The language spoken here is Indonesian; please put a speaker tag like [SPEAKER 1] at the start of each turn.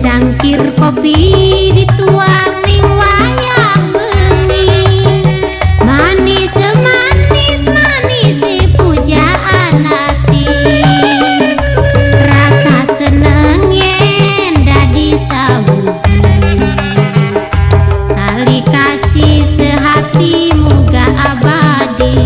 [SPEAKER 1] secangkir kopi dituang ning wayang bengi manis manis manis pujaan hati rasa seneng enda di sawuji tali kasih sehati muga abadi.